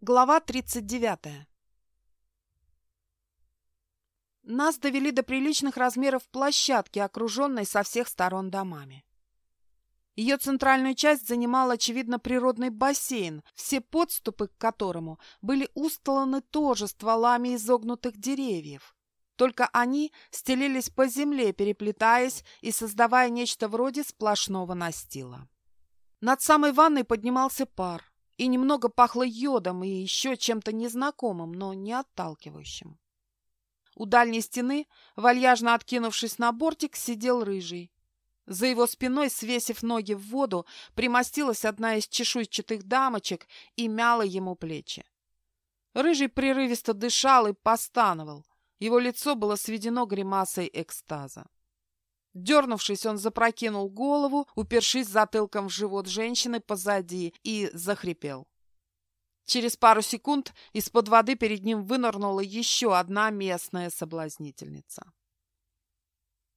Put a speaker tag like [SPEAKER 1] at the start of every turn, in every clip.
[SPEAKER 1] Глава 39. Нас довели до приличных размеров площадки, окруженной со всех сторон домами. Ее центральную часть занимал, очевидно, природный бассейн, все подступы к которому были устланы тоже стволами изогнутых деревьев. Только они стелились по земле, переплетаясь и создавая нечто вроде сплошного настила. Над самой ванной поднимался пар и немного пахло йодом и еще чем-то незнакомым, но не отталкивающим. У дальней стены, вальяжно откинувшись на бортик, сидел рыжий. За его спиной, свесив ноги в воду, примостилась одна из чешуйчатых дамочек и мяла ему плечи. Рыжий прерывисто дышал и постановал. Его лицо было сведено гримасой экстаза. Дернувшись, он запрокинул голову, упершись затылком в живот женщины позади, и захрипел. Через пару секунд из-под воды перед ним вынырнула еще одна местная соблазнительница.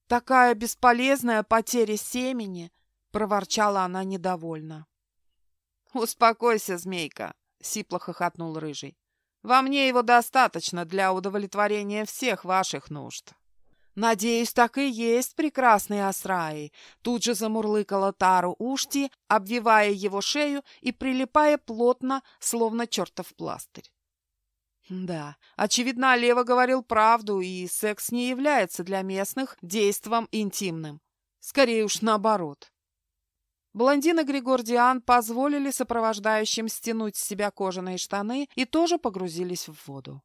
[SPEAKER 1] «Такая бесполезная потеря семени!» — проворчала она недовольно. «Успокойся, змейка!» — сипло хохотнул Рыжий. «Во мне его достаточно для удовлетворения всех ваших нужд». «Надеюсь, так и есть, прекрасный Асраи!» Тут же замурлыкала Тару Ушти, обвивая его шею и прилипая плотно, словно чертов пластырь. Да, очевидно, Лева говорил правду, и секс не является для местных действом интимным. Скорее уж наоборот. Блондин и Григордиан позволили сопровождающим стянуть с себя кожаные штаны и тоже погрузились в воду.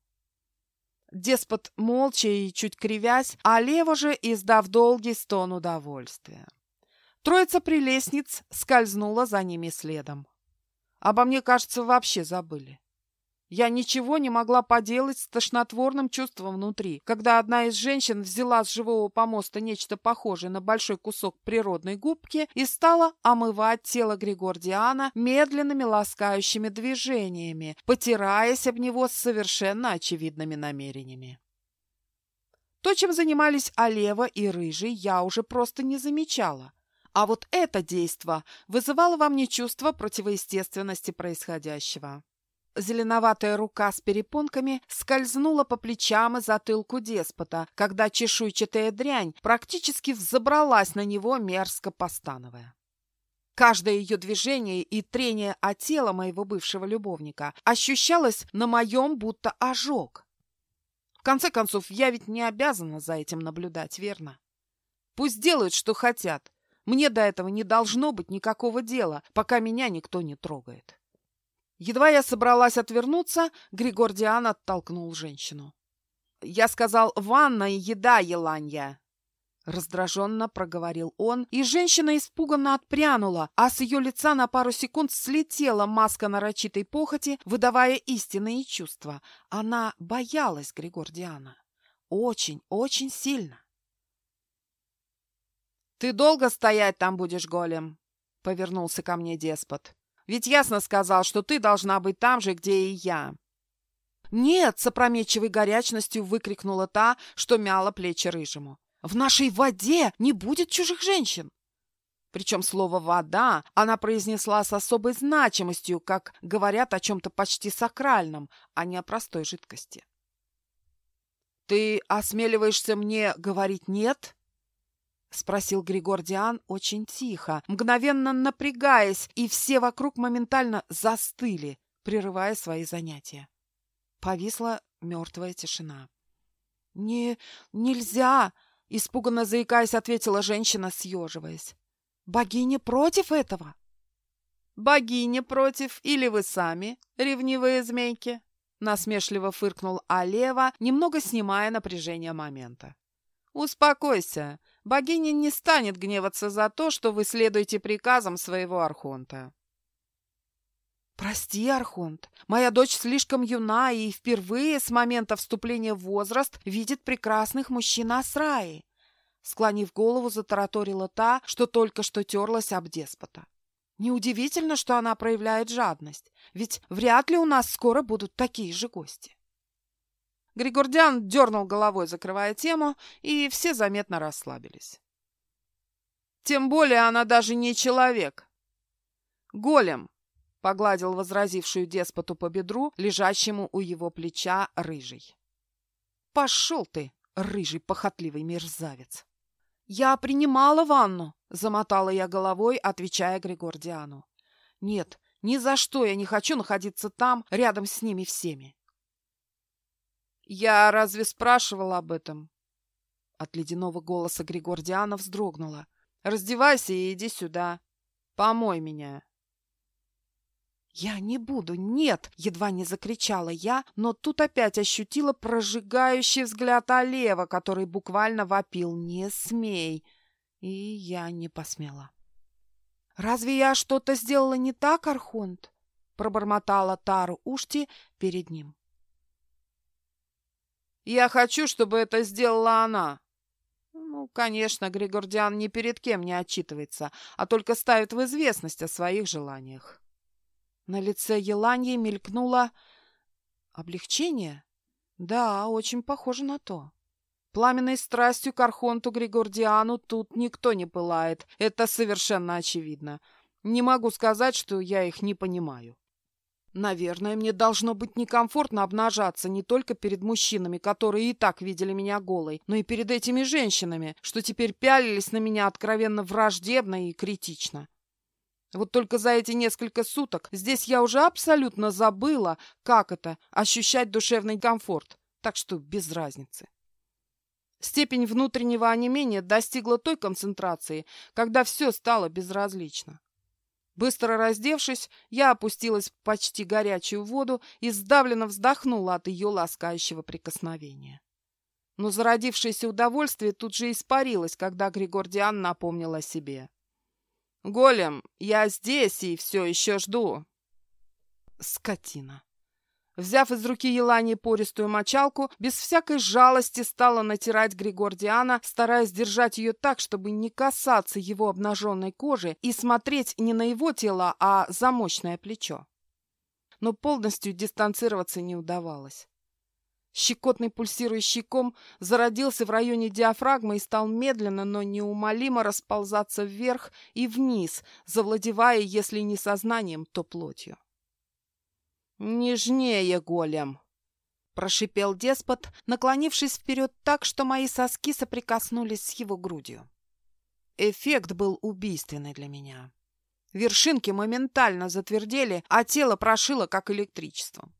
[SPEAKER 1] Деспот молча и чуть кривясь, а Лева же, издав долгий стон удовольствия. Троица прелестниц скользнула за ними следом. Обо мне, кажется, вообще забыли. Я ничего не могла поделать с тошнотворным чувством внутри, когда одна из женщин взяла с живого помоста нечто похожее на большой кусок природной губки и стала омывать тело Григордиана медленными ласкающими движениями, потираясь об него с совершенно очевидными намерениями. То, чем занимались Олева и Рыжий, я уже просто не замечала. А вот это действо вызывало во мне чувство противоестественности происходящего. Зеленоватая рука с перепонками скользнула по плечам и затылку деспота, когда чешуйчатая дрянь практически взобралась на него, мерзко постановая. Каждое ее движение и трение о тело моего бывшего любовника ощущалось на моем будто ожог. В конце концов, я ведь не обязана за этим наблюдать, верно? Пусть делают, что хотят. Мне до этого не должно быть никакого дела, пока меня никто не трогает. Едва я собралась отвернуться, Григордиан оттолкнул женщину. «Я сказал, ванна и еда, Еланья!» Раздраженно проговорил он, и женщина испуганно отпрянула, а с ее лица на пару секунд слетела маска нарочитой похоти, выдавая истинные чувства. Она боялась Григордиана. Очень, очень сильно. «Ты долго стоять там будешь, голем?» — повернулся ко мне деспот. Ведь ясно сказал, что ты должна быть там же, где и я». «Нет!» — с опрометчивой горячностью выкрикнула та, что мяла плечи рыжему. «В нашей воде не будет чужих женщин!» Причем слово «вода» она произнесла с особой значимостью, как говорят о чем-то почти сакральном, а не о простой жидкости. «Ты осмеливаешься мне говорить «нет»?» — спросил Григордиан очень тихо, мгновенно напрягаясь, и все вокруг моментально застыли, прерывая свои занятия. Повисла мертвая тишина. «Не... нельзя!» — испуганно заикаясь, ответила женщина, съеживаясь. «Богиня против этого?» «Богиня против или вы сами, ревнивые змейки?» Насмешливо фыркнул Алева, немного снимая напряжение момента. «Успокойся. Богиня не станет гневаться за то, что вы следуете приказам своего Архонта». «Прости, Архонт, моя дочь слишком юна и впервые с момента вступления в возраст видит прекрасных мужчин Асраи», склонив голову, затараторила та, что только что терлась об деспота. «Неудивительно, что она проявляет жадность, ведь вряд ли у нас скоро будут такие же гости». Григордян дернул головой, закрывая тему, и все заметно расслабились. Тем более она даже не человек. Голем, погладил возразившую деспоту по бедру, лежащему у его плеча рыжий. «Пошел ты, рыжий похотливый мерзавец!» «Я принимала ванну!» — замотала я головой, отвечая Григордиану. «Нет, ни за что я не хочу находиться там, рядом с ними всеми!» «Я разве спрашивал об этом?» От ледяного голоса Григордиана вздрогнула. «Раздевайся и иди сюда. Помой меня!» «Я не буду, нет!» — едва не закричала я, но тут опять ощутила прожигающий взгляд Олева, который буквально вопил «Не смей!» И я не посмела. «Разве я что-то сделала не так, Архонт?» — пробормотала Тару Ушти перед ним.
[SPEAKER 2] «Я хочу, чтобы это сделала она!» Ну, конечно, Григордиан ни перед кем не отчитывается, а только ставит в известность о своих желаниях.
[SPEAKER 1] На лице Еланьи мелькнуло облегчение. Да, очень похоже на то. Пламенной страстью к Архонту Григордиану тут никто не пылает. Это совершенно очевидно. Не могу сказать, что я их не понимаю. Наверное, мне должно быть некомфортно обнажаться не только перед мужчинами, которые и так видели меня голой, но и перед этими женщинами, что теперь пялились на меня откровенно враждебно и критично. Вот только за эти несколько суток здесь я уже абсолютно забыла, как это — ощущать душевный комфорт, так что без разницы. Степень внутреннего онемения достигла той концентрации, когда все стало безразлично. Быстро раздевшись, я опустилась в почти горячую воду и сдавленно вздохнула от ее ласкающего прикосновения. Но зародившееся удовольствие тут же испарилось, когда Григордиан напомнил о себе. «Голем, я здесь и все еще жду». Скотина. Взяв из руки Елани пористую мочалку, без всякой жалости стала натирать Григордиана, стараясь держать ее так, чтобы не касаться его обнаженной кожи и смотреть не на его тело, а за мощное плечо. Но полностью дистанцироваться не удавалось. Щекотный пульсирующий ком зародился в районе диафрагмы и стал медленно, но неумолимо расползаться вверх и вниз, завладевая, если не сознанием, то плотью. «Нежнее, голем!» — прошипел деспот, наклонившись вперед так, что мои соски соприкоснулись с его грудью. Эффект был убийственный для меня. Вершинки моментально затвердели, а тело прошило, как электричеством.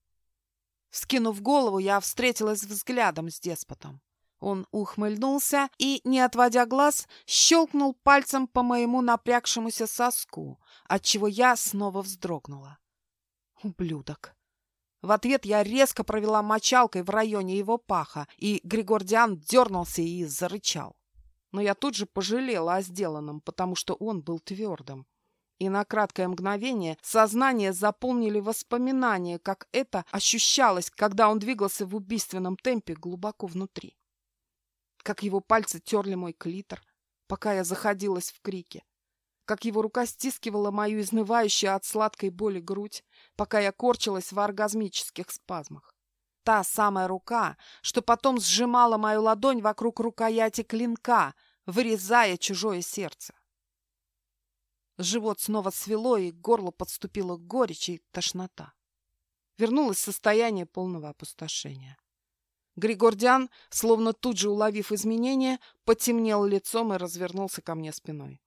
[SPEAKER 1] Скинув голову, я встретилась взглядом с деспотом. Он ухмыльнулся и, не отводя глаз, щелкнул пальцем по моему напрягшемуся соску, отчего я снова вздрогнула. Ублюдок. В ответ я резко провела мочалкой в районе его паха, и Григордиан дернулся и зарычал. Но я тут же пожалела о сделанном, потому что он был твердым. И на краткое мгновение сознание заполнили воспоминания, как это ощущалось, когда он двигался в убийственном темпе глубоко внутри. Как его пальцы терли мой клитор, пока я заходилась в крике. Как его рука стискивала мою изнывающую от сладкой боли грудь, пока я корчилась в оргазмических спазмах. Та самая рука, что потом сжимала мою ладонь вокруг рукояти клинка, вырезая чужое сердце. Живот снова свело, и к горлу подступила горечь и тошнота. Вернулось состояние полного опустошения. Григордиан, словно тут же уловив изменения, потемнел лицом и развернулся ко мне спиной.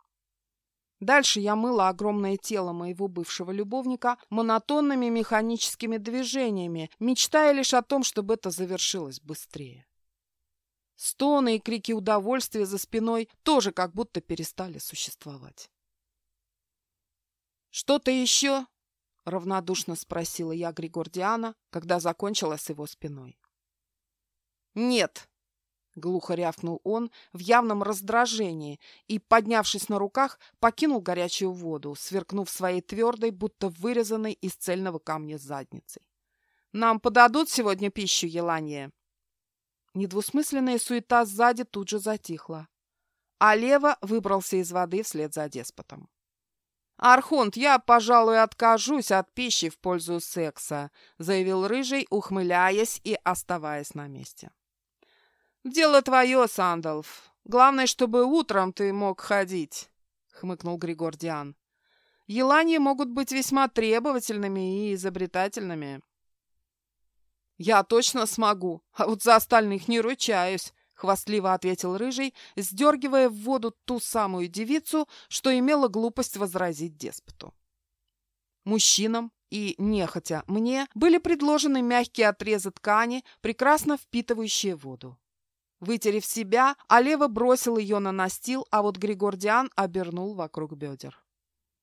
[SPEAKER 1] Дальше я мыла огромное тело моего бывшего любовника монотонными механическими движениями, мечтая лишь о том, чтобы это завершилось быстрее. Стоны и крики удовольствия за спиной тоже как будто перестали существовать. «Что-то еще?» — равнодушно спросила я Григордиана, когда закончила с его спиной. «Нет!» — глухо рявкнул он в явном раздражении и, поднявшись на руках, покинул горячую воду, сверкнув своей твердой, будто вырезанной из цельного камня задницей. «Нам подадут сегодня пищу, Елания?» Недвусмысленная суета сзади тут же затихла, а Лева выбрался из воды вслед за деспотом. «Архонт, я, пожалуй, откажусь от пищи в пользу секса», заявил Рыжий, ухмыляясь и оставаясь на месте. «Дело твое, Сандалф. Главное, чтобы утром ты мог ходить», — хмыкнул Григордиан.
[SPEAKER 2] еланьи могут быть весьма требовательными и изобретательными. «Я точно смогу, а вот за остальных не ручаюсь», — хвастливо ответил Рыжий, сдергивая в воду ту самую девицу, что имела глупость возразить деспоту. Мужчинам и, нехотя, мне были предложены мягкие отрезы ткани, прекрасно впитывающие воду. Вытерев себя, Алева бросил ее на настил, а вот Григордиан обернул вокруг бедер.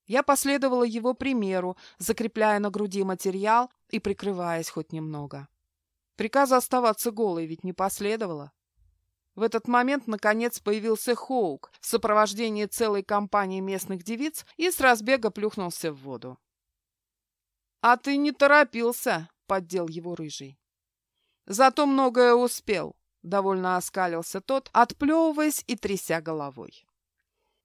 [SPEAKER 2] Я последовала его примеру, закрепляя на груди материал и прикрываясь хоть немного. Приказа оставаться голой ведь не последовало. В этот момент, наконец, появился Хоук в сопровождении целой компании местных девиц и с разбега плюхнулся в воду. «А ты не торопился», — поддел его рыжий. «Зато многое успел», — довольно оскалился тот, отплевываясь и тряся головой.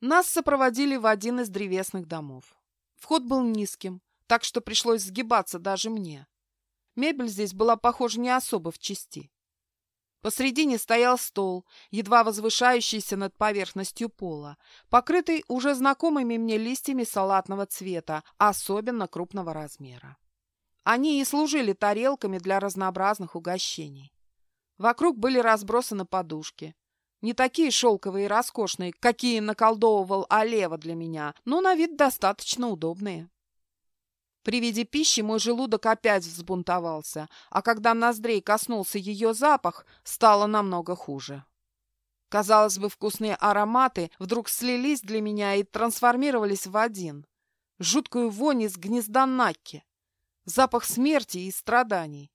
[SPEAKER 2] Нас сопроводили в один из древесных домов. Вход был низким, так что пришлось сгибаться даже мне. Мебель здесь была, похоже, не особо в чести. Посредине стоял стол, едва возвышающийся над поверхностью пола, покрытый уже знакомыми мне листьями салатного цвета, особенно крупного размера. Они и служили тарелками для разнообразных угощений. Вокруг были разбросаны подушки. Не такие шелковые и роскошные, какие наколдовывал Алева для меня, но на вид достаточно удобные. При виде пищи мой желудок опять взбунтовался, а когда ноздрей коснулся ее запах, стало намного хуже. Казалось бы, вкусные ароматы вдруг слились для меня и трансформировались в один. Жуткую вонь из гнезда Накки. Запах смерти и страданий.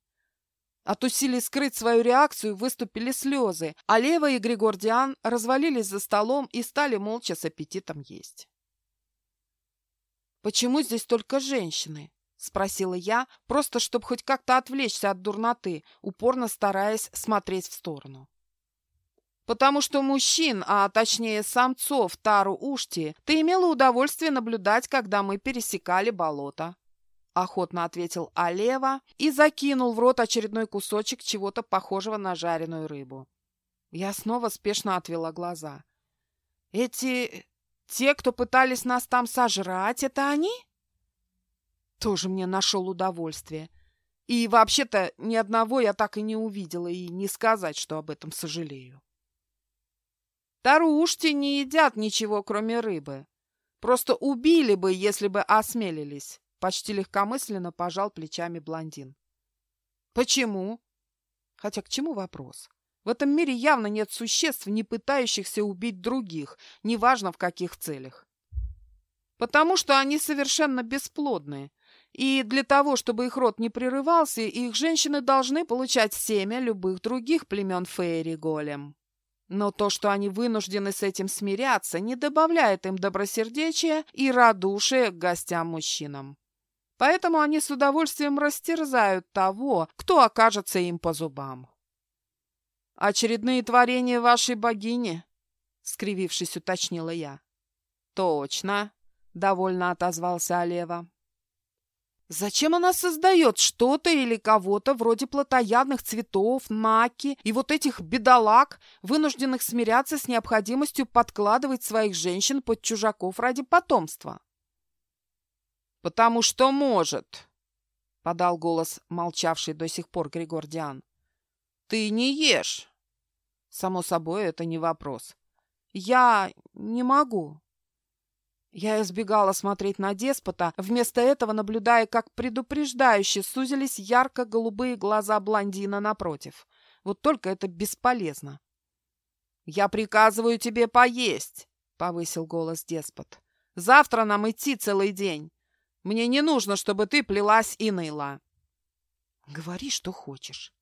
[SPEAKER 2] От усилий скрыть свою реакцию выступили слезы, а Лева и Григордиан развалились за столом и стали молча с аппетитом есть. «Почему здесь только женщины?» — спросила я, просто чтобы хоть как-то отвлечься от дурноты, упорно стараясь смотреть в сторону. «Потому что мужчин, а точнее самцов Тару Ушти, ты имела удовольствие наблюдать, когда мы пересекали болото», — охотно ответил Алева и закинул в рот очередной кусочек чего-то похожего на жареную рыбу. Я снова спешно отвела глаза. «Эти те, кто пытались нас там сожрать, это они? Тоже мне нашел удовольствие. И вообще-то ни одного я так и не увидела, и не сказать, что об этом сожалею. Тарушти не едят ничего, кроме рыбы. Просто убили бы, если бы осмелились. Почти легкомысленно пожал плечами блондин. Почему? Хотя к чему вопрос? В этом мире явно нет существ, не пытающихся убить других, неважно в каких целях. Потому что они совершенно бесплодные. И для того, чтобы их род не прерывался, их женщины должны получать семя любых других племен Фейри Голем. Но то, что они вынуждены с этим смиряться, не добавляет им добросердечия и радушия к гостям-мужчинам. Поэтому они с удовольствием растерзают того, кто окажется им по зубам. «Очередные творения вашей богини?» — скривившись, уточнила я. «Точно», — довольно отозвался Олева. Зачем она создает что-то или кого-то вроде плотоядных цветов, наки и вот этих бедолаг, вынужденных смиряться с необходимостью подкладывать своих женщин под чужаков ради потомства? «Потому что может», — подал голос молчавший до сих пор Григордиан. Ты не ешь. Само собой, это не вопрос. Я не могу. Я избегала смотреть на деспота, вместо этого наблюдая, как предупреждающе сузились ярко-голубые глаза блондина напротив. Вот только это бесполезно. «Я приказываю тебе поесть», — повысил голос деспот. «Завтра нам идти целый день. Мне не нужно, чтобы ты плелась и ныла». «Говори, что хочешь».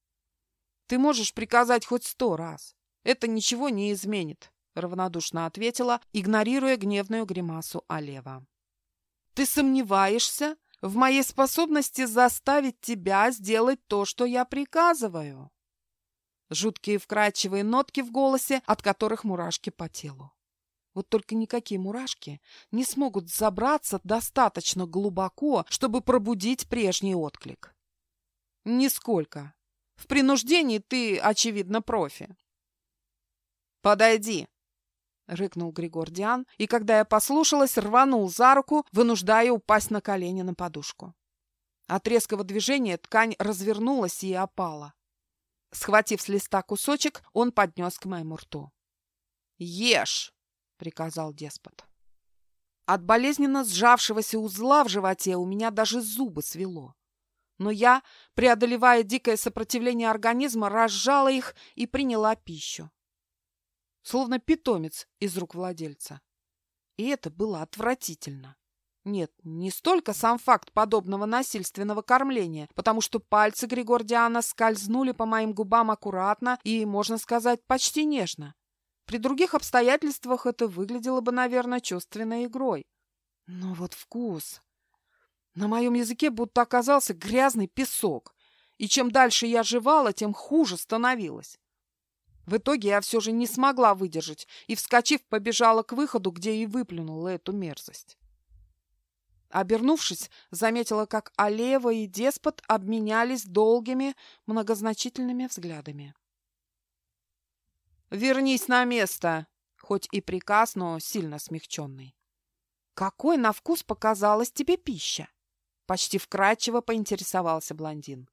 [SPEAKER 2] Ты можешь приказать хоть сто раз. Это ничего не изменит, равнодушно ответила, игнорируя гневную гримасу Алева. Ты сомневаешься в моей способности заставить тебя сделать то, что я приказываю? Жуткие вкрадчивые нотки в голосе, от которых мурашки по телу. Вот только никакие мурашки не смогут забраться достаточно глубоко, чтобы пробудить прежний отклик. Нисколько. В принуждении ты, очевидно, профи. Подойди.
[SPEAKER 1] — рыкнул Григордиан, и, когда я послушалась, рванул за руку, вынуждая упасть на колени на подушку. От резкого движения ткань развернулась и опала. Схватив с листа кусочек, он поднес к моему рту. «Ешь!» — приказал деспот. От болезненно сжавшегося узла в животе у меня даже зубы свело. Но я, преодолевая дикое сопротивление организма, разжала их и приняла пищу словно питомец из рук владельца. И это было отвратительно. Нет, не столько сам факт подобного насильственного кормления, потому что пальцы Григордиана скользнули по моим губам аккуратно и, можно сказать, почти нежно. При других обстоятельствах это выглядело бы, наверное, чувственной игрой. Но вот вкус... На моем языке будто оказался грязный песок, и чем дальше я жевала, тем хуже становилось. В итоге я все же не смогла выдержать и, вскочив, побежала к выходу, где и выплюнула эту мерзость. Обернувшись, заметила, как Алева и деспот обменялись долгими, многозначительными взглядами. «Вернись на место!» Хоть и приказ, но сильно смягченный. «Какой на вкус показалась тебе пища?» Почти вкрадчиво поинтересовался блондин.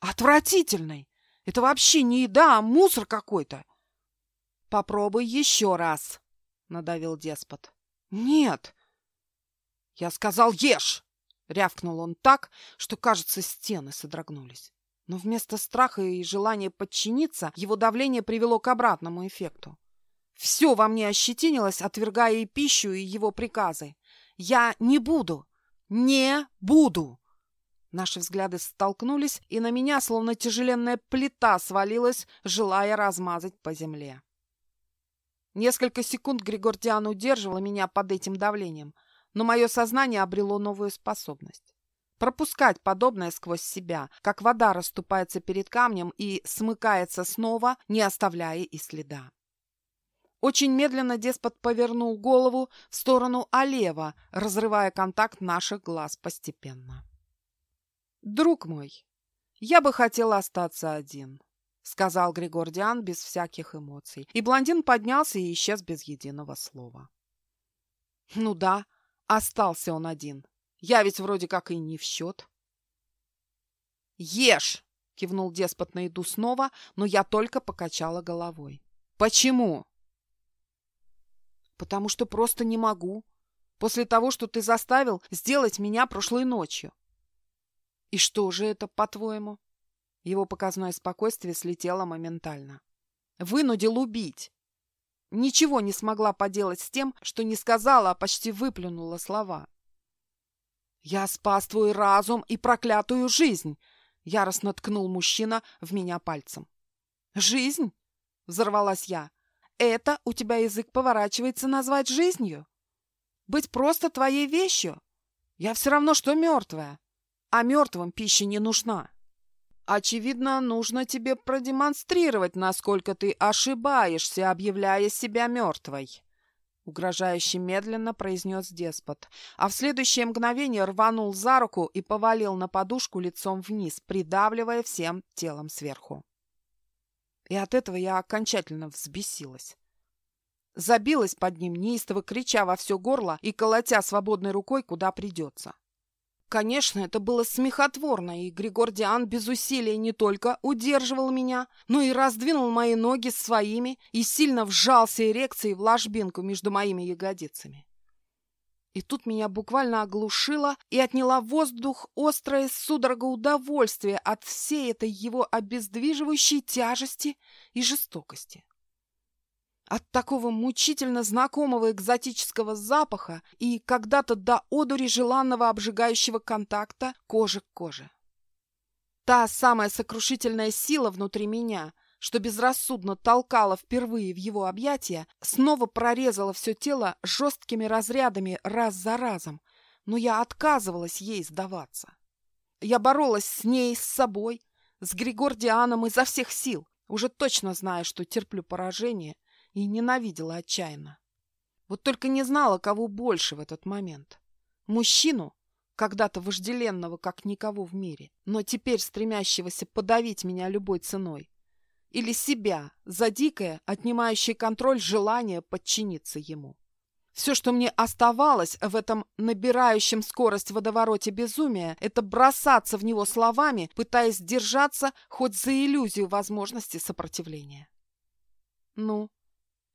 [SPEAKER 1] «Отвратительной!» Это вообще не еда, а мусор какой-то. Попробуй еще раз, надавил деспот. Нет. Я сказал, ешь! Рявкнул он так, что, кажется, стены содрогнулись. Но вместо страха и желания подчиниться, его давление привело к обратному эффекту. Все во мне ощетинилось, отвергая и пищу, и его приказы. Я не буду! Не буду! Наши взгляды столкнулись, и на меня, словно тяжеленная плита, свалилась, желая размазать по земле. Несколько секунд Григордиан удерживал меня под этим давлением, но мое сознание обрело новую способность. Пропускать подобное сквозь себя, как вода расступается перед камнем и смыкается снова, не оставляя и следа. Очень медленно деспот повернул голову в сторону Алева, разрывая контакт наших глаз постепенно. «Друг мой, я бы хотела остаться один», — сказал Григордиан без всяких эмоций, и блондин поднялся и исчез без единого слова. «Ну да, остался он один. Я ведь вроде как и не в счет». «Ешь!» — кивнул деспот на еду снова, но я только покачала головой. «Почему?» «Потому что просто не могу. После того, что ты заставил сделать меня прошлой ночью. «И что же это, по-твоему?» Его показное спокойствие слетело моментально. «Вынудил убить!» Ничего не смогла поделать с тем, что не сказала, а почти выплюнула слова. «Я спас твой разум и проклятую жизнь!» Яростно ткнул мужчина в меня пальцем. «Жизнь?» — взорвалась я. «Это у тебя язык поворачивается назвать жизнью? Быть просто твоей вещью? Я все равно, что мертвая а мертвым пища не нужна. Очевидно, нужно тебе продемонстрировать, насколько ты ошибаешься, объявляя себя мертвой. Угрожающе медленно произнес деспот, а в следующее мгновение рванул за руку и повалил на подушку лицом вниз, придавливая всем телом сверху. И от этого я окончательно взбесилась. Забилась под ним, неистово крича во все горло и колотя свободной рукой, куда придется. Конечно, это было смехотворно, и Григордиан без усилия не только удерживал меня, но и раздвинул мои ноги своими и сильно вжался эрекцией в ложбинку между моими ягодицами. И тут меня буквально оглушило и отняла воздух острое судорога удовольствия от всей этой его обездвиживающей тяжести и жестокости. От такого мучительно знакомого экзотического запаха и когда-то до одури желанного обжигающего контакта кожи к коже. Та самая сокрушительная сила внутри меня, что безрассудно толкала впервые в его объятия, снова прорезала все тело жесткими разрядами раз за разом, но я отказывалась ей сдаваться. Я боролась с ней, с собой, с Григордианом изо всех сил, уже точно зная, что терплю поражение и ненавидела отчаянно. Вот только не знала, кого больше в этот момент. Мужчину, когда-то вожделенного, как никого в мире, но теперь стремящегося подавить меня любой ценой, или себя за дикое, отнимающее контроль желание подчиниться ему. Все, что мне оставалось в этом набирающем скорость водовороте безумия, это бросаться в него словами, пытаясь держаться хоть за иллюзию возможности сопротивления. «Ну,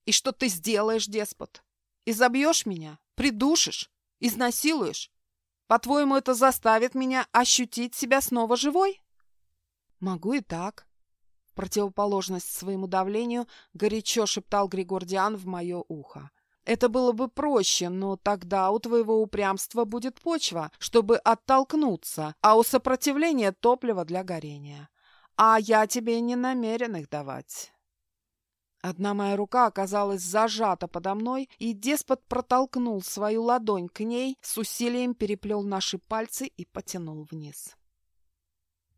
[SPEAKER 1] и что ты сделаешь, деспот? Изобьешь меня? Придушишь? Изнасилуешь? По-твоему, это заставит меня ощутить себя снова живой?» «Могу и так», противоположность своему давлению, горячо шептал Григордиан в мое ухо. Это было бы проще, но тогда у твоего упрямства будет почва, чтобы оттолкнуться, а у сопротивления топливо для горения. А я тебе не намерен их давать. Одна моя рука оказалась зажата подо мной, и деспот протолкнул свою ладонь к ней, с усилием переплел наши пальцы и потянул вниз.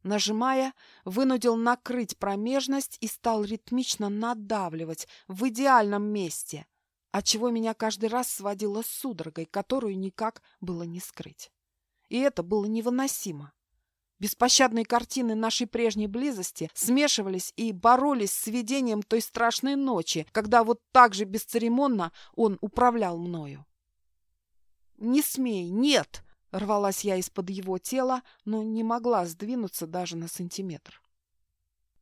[SPEAKER 1] Нажимая, вынудил накрыть промежность и стал ритмично надавливать в идеальном месте, отчего меня каждый раз сводило судорогой, которую никак было не скрыть. И это было невыносимо. Беспощадные картины нашей прежней близости смешивались и боролись с видением той страшной ночи, когда вот так же бесцеремонно он управлял мною. «Не смей! Нет!» — рвалась я из-под его тела, но не могла сдвинуться даже на сантиметр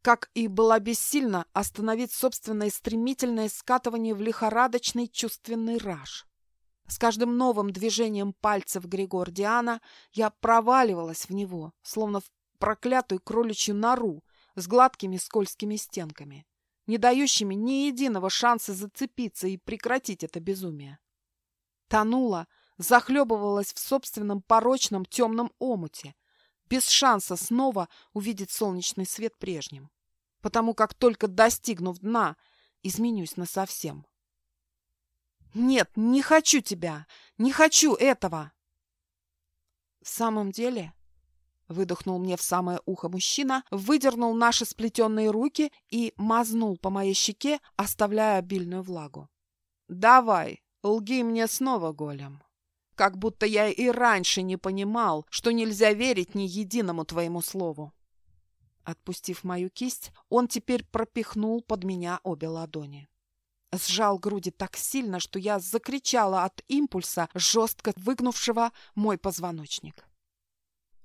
[SPEAKER 1] как и была бессильна остановить собственное стремительное скатывание в лихорадочный чувственный раж. С каждым новым движением пальцев Григордиана я проваливалась в него, словно в проклятую кроличью нору с гладкими скользкими стенками, не дающими ни единого шанса зацепиться и прекратить это безумие. Тонула, захлебывалась в собственном порочном темном омуте, без шанса снова увидеть солнечный свет прежним. Потому как только достигнув дна, изменюсь насовсем. Нет, не хочу тебя! Не хочу этого! В самом деле... Выдохнул мне в самое ухо мужчина, выдернул наши сплетенные руки и мазнул по моей щеке, оставляя обильную влагу. «Давай, лги мне снова, голем!» как будто я и раньше не понимал, что нельзя верить ни единому твоему слову. Отпустив мою кисть, он теперь пропихнул под меня обе ладони. Сжал груди так сильно, что я закричала от импульса, жестко выгнувшего мой позвоночник.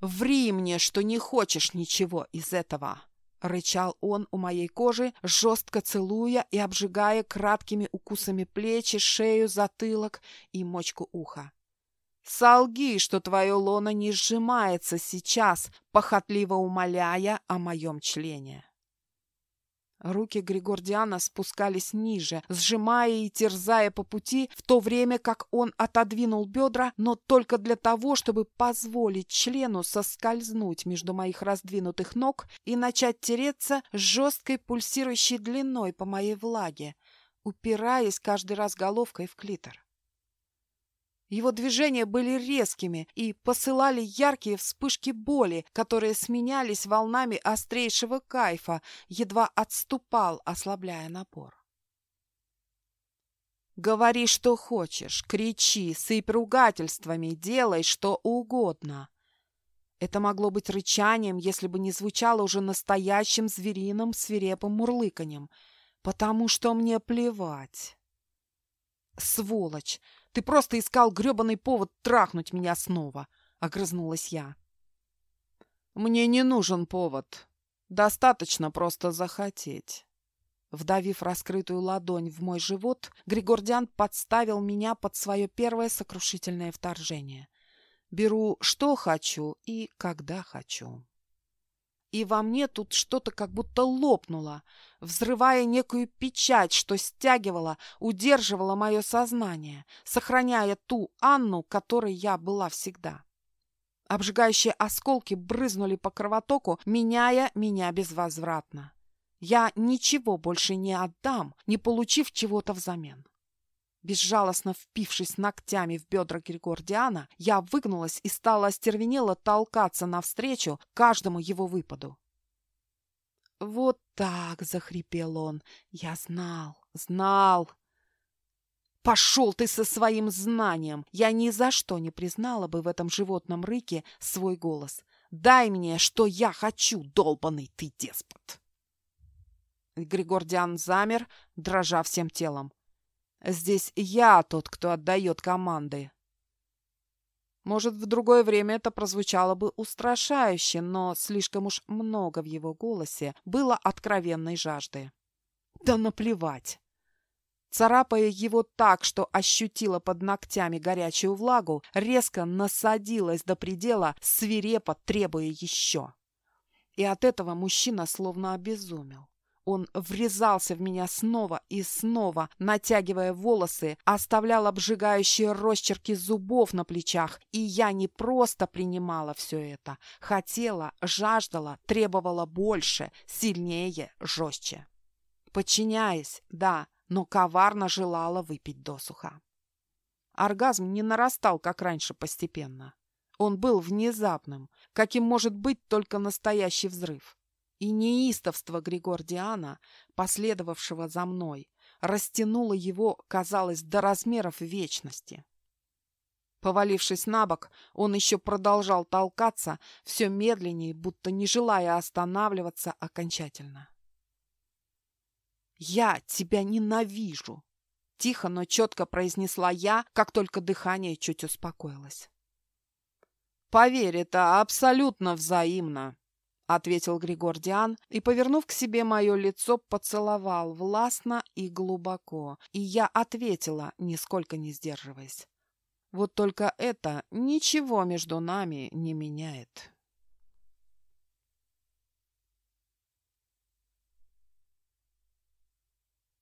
[SPEAKER 1] «Ври мне, что не хочешь ничего из этого!» — рычал он у моей кожи, жестко целуя и обжигая краткими укусами плечи, шею, затылок и мочку уха. Солги, что твое лоно не сжимается сейчас, похотливо умоляя о моем члене. Руки Григордиана спускались ниже, сжимая и терзая по пути, в то время как он отодвинул бедра, но только для того, чтобы позволить члену соскользнуть между моих раздвинутых ног и начать тереться жесткой пульсирующей длиной по моей влаге, упираясь каждый раз головкой в клитор. Его движения были резкими и посылали яркие вспышки боли, которые сменялись волнами острейшего кайфа, едва отступал, ослабляя напор. «Говори, что хочешь, кричи, сыпь ругательствами, делай что угодно». Это могло быть рычанием, если бы не звучало уже настоящим звериным свирепым мурлыканьем, потому что мне плевать. «Сволочь! Ты просто искал грёбаный повод трахнуть меня снова!» — огрызнулась я. «Мне не нужен повод. Достаточно просто захотеть». Вдавив раскрытую ладонь в мой живот, Григордян подставил меня под свое первое сокрушительное вторжение. Беру, что хочу и когда хочу и во мне тут что-то как будто лопнуло, взрывая некую печать, что стягивала, удерживала мое сознание, сохраняя ту Анну, которой я была всегда. Обжигающие осколки брызнули по кровотоку, меняя меня безвозвратно. Я ничего больше не отдам, не получив чего-то взамен. Безжалостно впившись ногтями в бедра Григордиана, я выгнулась и стала остервенело толкаться навстречу каждому его выпаду. «Вот так!» — захрипел он. «Я знал, знал!» «Пошел ты со своим знанием! Я ни за что не признала бы в этом животном рыке свой голос. Дай мне, что я хочу, долбанный ты деспот!» Григордиан замер, дрожа всем телом. «Здесь я тот, кто отдает команды». Может, в другое время это прозвучало бы устрашающе, но слишком уж много в его голосе было откровенной жажды. Да наплевать! Царапая его так, что ощутила под ногтями горячую влагу, резко насадилась до предела, свирепо требуя еще. И от этого мужчина словно обезумел. Он врезался в меня снова и снова, натягивая волосы, оставлял обжигающие росчерки зубов на плечах, и я не просто принимала все это. Хотела, жаждала, требовала больше, сильнее, жестче. Подчиняясь, да, но коварно желала выпить досуха. Оргазм не нарастал, как раньше, постепенно. Он был внезапным, каким может быть только настоящий взрыв. И неистовство Григордиана, последовавшего за мной, растянуло его, казалось, до размеров вечности. Повалившись на бок, он еще продолжал толкаться, все медленнее, будто не желая останавливаться окончательно. «Я тебя ненавижу!» Тихо, но четко произнесла я, как только дыхание чуть успокоилось. «Поверь, это абсолютно взаимно!» — ответил Григордиан и, повернув к себе мое лицо, поцеловал властно и глубоко, и я ответила, нисколько не сдерживаясь. Вот только это ничего между нами не меняет.